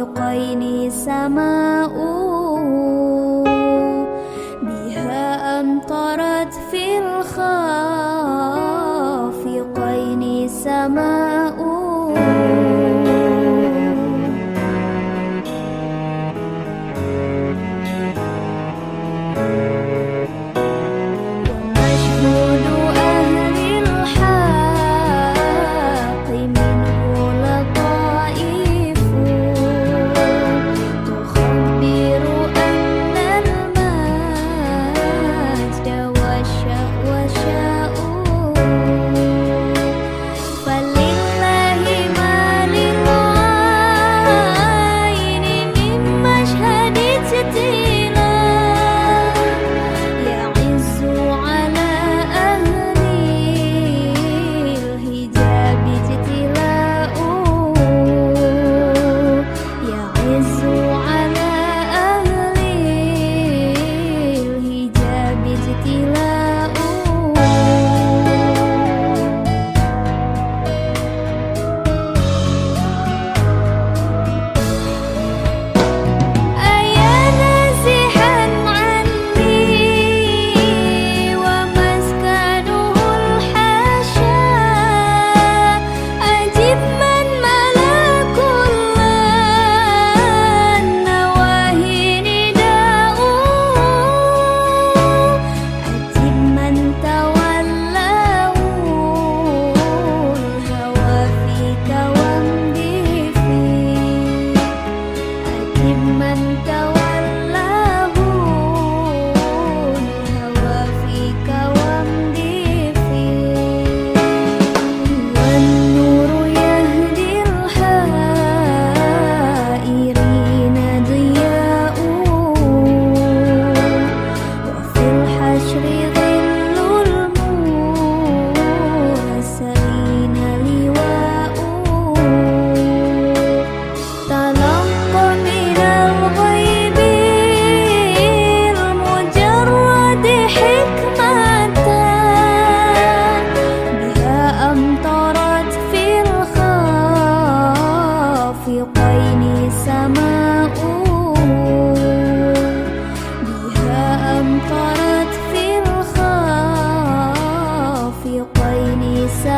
الطريقين سماء بها أمطرت في الخافقين سماء us.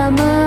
selamat.